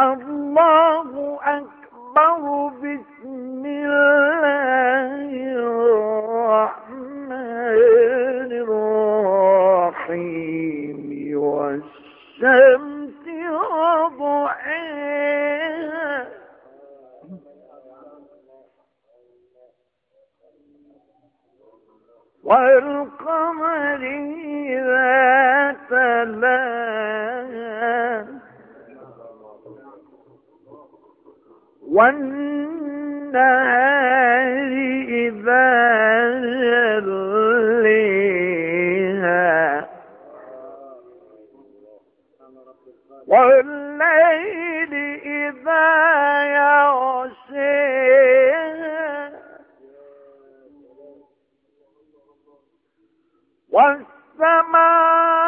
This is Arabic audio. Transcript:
الله أكبر بسم الله الرحمن الرحيم والشمس وضحيها والقمر إذا تلاها والنهار إذا جليها والليل إذا يغشيها. والسماء